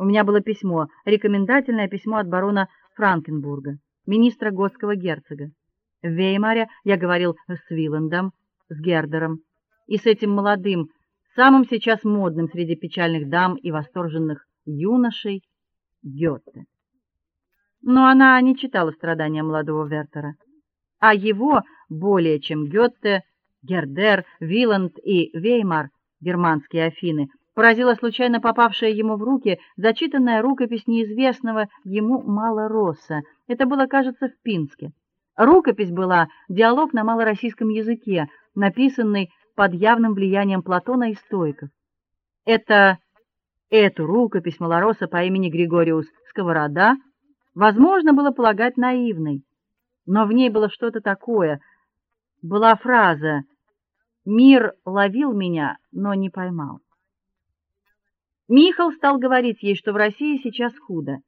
У меня было письмо, рекомендательное письмо от барона Франкенбурга, министра готского герцога. В Веймаре я говорил с Виландом, с Гердером и с этим молодым, самым сейчас модным среди печальных дам и восторженных юношей Гёте. Но она не читала страдания молодого Вертера, а его более чем Гёте, Гердер, Виланд и Веймар, германские Афины, поразила случайно попавшая ему в руки зачитанная рукопись неизвестного ему Малороса. Это было, кажется, в Пинске. Рукопись была диалог на малороссийском языке, написанный под явным влиянием Платона и стоиков. Это эту рукопись Малороса по имени Григориус Сковорода возможно было полагать наивной, но в ней было что-то такое. Была фраза: "Мир ловил меня, но не поймал". Михаил стал говорить ей, что в России сейчас худо.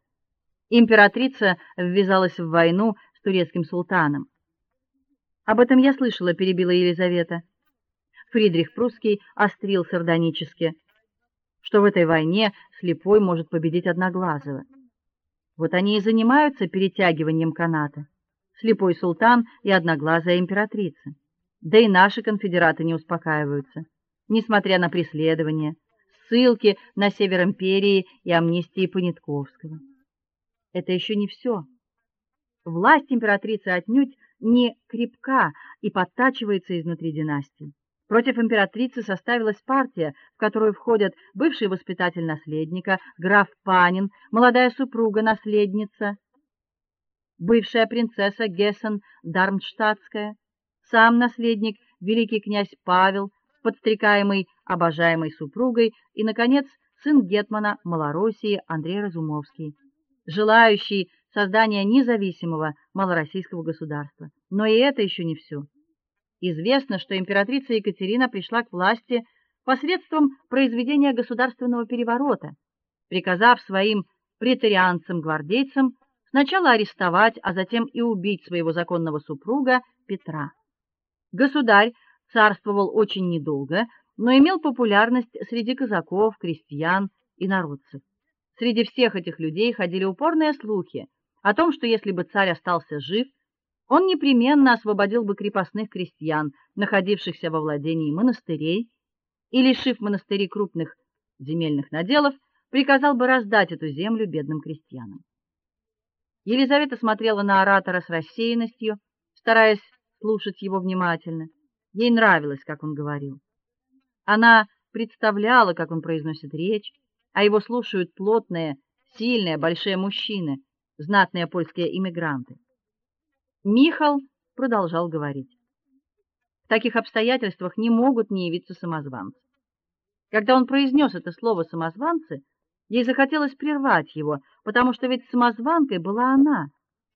Императрица ввязалась в войну с турецким султаном. Об этом я слышала, перебила Елизавета. Фридрих Прусский острил сардонически, что в этой войне слепой может победить одноглазого. Вот они и занимаются перетягиванием каната. Слепой султан и одноглазая императрица. Да и наши конфедераты не успокаиваются, несмотря на преследования, ссылки на север империи и амнистии Понятковского. Это еще не все. Власть императрицы отнюдь не крепка и подтачивается изнутри династии. Против императрицы составилась партия, в которую входят бывший воспитатель наследника, граф Панин, молодая супруга наследница, бывшая принцесса Гессен Дармштадтская, сам наследник великий князь Павел, подстрекаемый обожаемой супругой, и наконец сын гетмана Малороссии Андрей Разумовский, желающий создания независимого малороссийского государства. Но и это еще не все. Известно, что императрица Екатерина пришла к власти посредством произведения государственного переворота, приказав своим претарианцам-гвардейцам сначала арестовать, а затем и убить своего законного супруга Петра. Государь царствовал очень недолго, но имел популярность среди казаков, крестьян и народцев. Среди всех этих людей ходили упорные слухи о том, что если бы царь остался жив, он непременно освободил бы крепостных крестьян, находившихся во владении монастырей, и лишив монастырей крупных земельных наделов, приказал бы раздать эту землю бедным крестьянам. Елизавета смотрела на оратора с рассеянностью, стараясь слушать его внимательно. Ей нравилось, как он говорил. Она представляла, как он произносит речь, а его слушают плотные, сильные, большие мужчины, знатные польские иммигранты. Михал продолжал говорить. В таких обстоятельствах не могут не явиться самозванцы. Когда он произнес это слово самозванцы, ей захотелось прервать его, потому что ведь самозванкой была она.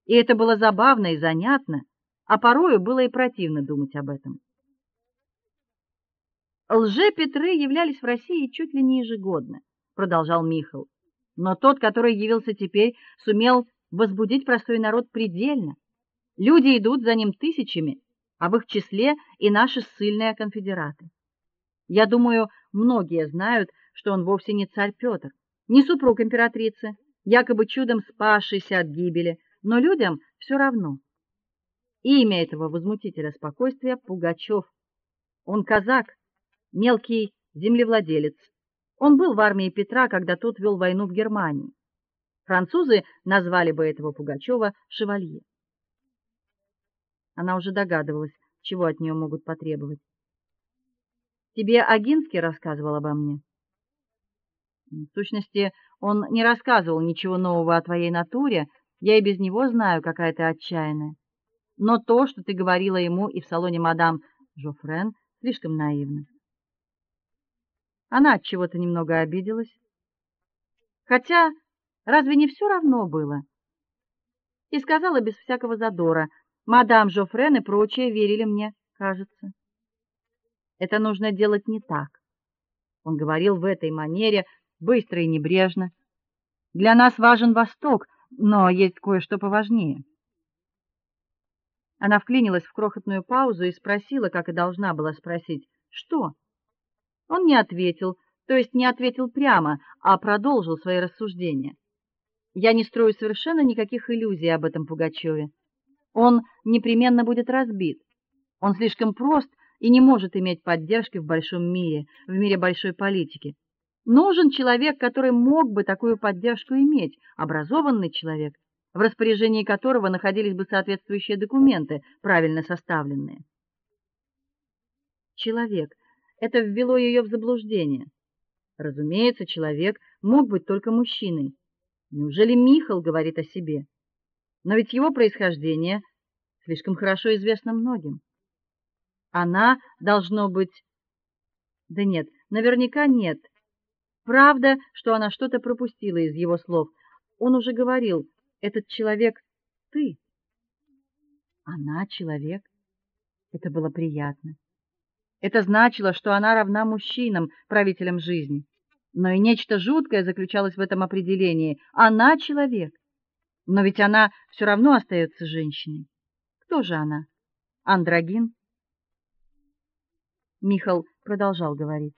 И это было забавно и занятно, а порою было и противно думать об этом. Лже-Петры являлись в России чуть ли не ежегодно, продолжал Михал. Но тот, который явился теперь, сумел возбудить простой народ предельно. Люди идут за ним тысячами, а в их числе и наши ссыльные конфедераты. Я думаю, многие знают, что он вовсе не царь Петр, не супруг императрицы, якобы чудом спасшийся от гибели, но людям все равно. Имя этого возмутителя спокойствия Пугачев. Он казак, мелкий землевладелец. Он был в армии Петра, когда тот вел войну в Германии. Французы назвали бы этого Пугачева шевалье. Она уже догадывалась, чего от нее могут потребовать. Тебе Агинский рассказывал обо мне. В сущности, он не рассказывал ничего нового о твоей натуре. Я и без него знаю, какая ты отчаянная. Но то, что ты говорила ему и в салоне мадам Жофрен, слишком наивно. Она от чего-то немного обиделась. Хотя разве не все равно было? И сказала без всякого задора: Мадам Жофрен и прочие верили мне, кажется. Это нужно делать не так. Он говорил в этой манере, быстро и небрежно. Для нас важен Восток, но есть кое-что поважнее. Она вклинилась в крохотную паузу и спросила, как и должна была спросить: "Что?" Он не ответил, то есть не ответил прямо, а продолжил свои рассуждения. Я не строю совершенно никаких иллюзий об этом Пугачеве. Он непременно будет разбит. Он слишком прост и не может иметь поддержки в большом мире, в мире большой политики. Нужен человек, который мог бы такую поддержку иметь, образованный человек, в распоряжении которого находились бы соответствующие документы, правильно составленные. Человек это ввело ее в заблуждение. Разумеется, человек мог быть только мужчиной. Неужели Михаил говорит о себе? Но ведь его происхождение слишком хорошо известно многим. Она должно быть Да нет, наверняка нет. Правда, что она что-то пропустила из его слов. Он уже говорил: "Этот человек ты". Она человек. Это было приятно. Это значило, что она равна мужчинам, правителям жизни. Но и нечто жуткое заключалось в этом определении. Она человек. Но ведь она все равно остается женщиной. Кто же она? Андрогин? Михаил продолжал говорить.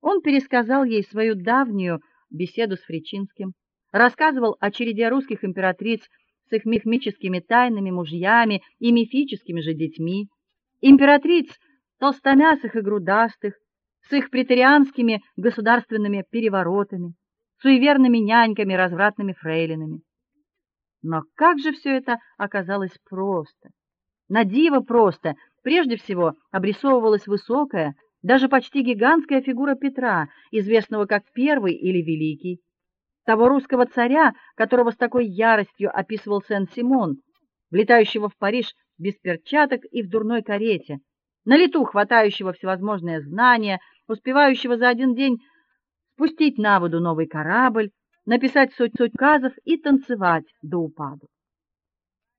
Он пересказал ей свою давнюю беседу с Фричинским, рассказывал о череде русских императриц с их мифическими тайными мужьями и мифическими же детьми, императриц толстомясых и грудастых, с их претерианскими государственными переворотами, суеверными няньками, развратными фрейлинами. Но как же все это оказалось просто. На диво просто. Прежде всего, обрисовывалась высокая, даже почти гигантская фигура Петра, известного как Первый или Великий, того русского царя, которого с такой яростью описывал Сен-Симон, влетающего в Париж без перчаток и в дурной карете, на лету хватающего всевозможные знания, успевающего за один день спустить на воду новый корабль, написать сотню указов и танцевать до упаду.